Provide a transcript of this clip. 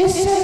It's